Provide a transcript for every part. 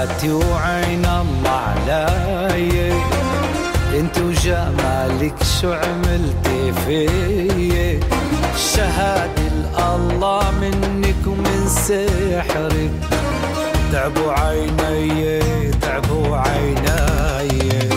انت وعين الله علي. انت وجمالك شو عملتي في شهاد الله منك ومن سحرك تعبوا عيني تعبوا عيني.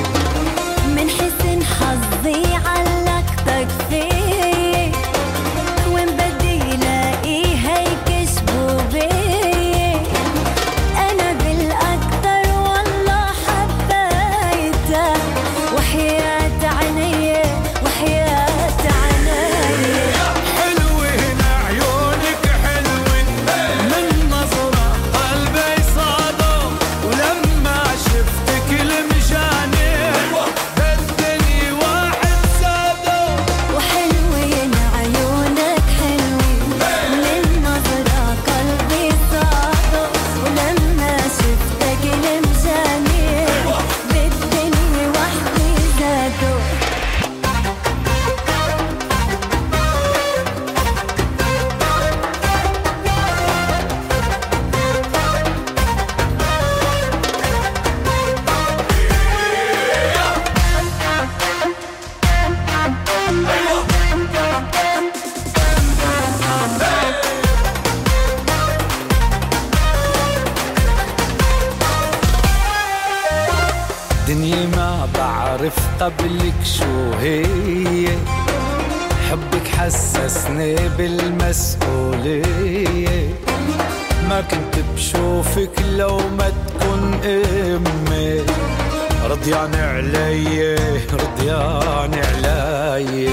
دنيا ما بعرف قبلك شو هي. حبك حسسني بالمسؤولية. ما كنت بشوفك لو ما تكون أمي. رضيان علي رضيان علي.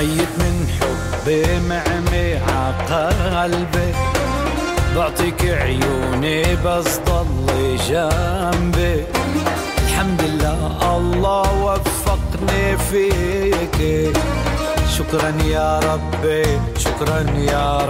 ميت من حبي معمي عقلبي بعطيك عيوني بس ضلي جنبي. الحمد لله الله وفقني فيك. شكرا يا ربي شكرا يا